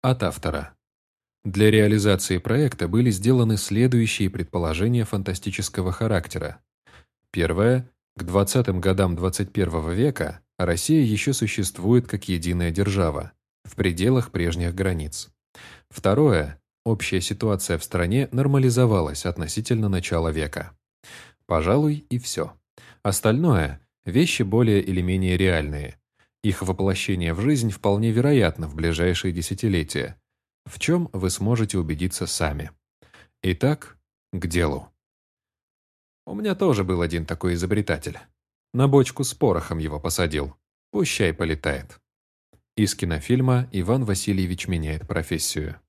От автора. Для реализации проекта были сделаны следующие предположения фантастического характера. Первое. К 20-м годам 21 века Россия еще существует как единая держава, в пределах прежних границ. Второе. Общая ситуация в стране нормализовалась относительно начала века. Пожалуй, и все. Остальное – вещи более или менее реальные. Их воплощение в жизнь вполне вероятно в ближайшие десятилетия, в чем вы сможете убедиться сами. Итак, к делу. У меня тоже был один такой изобретатель. На бочку с порохом его посадил. Пущай полетает. Из кинофильма «Иван Васильевич меняет профессию».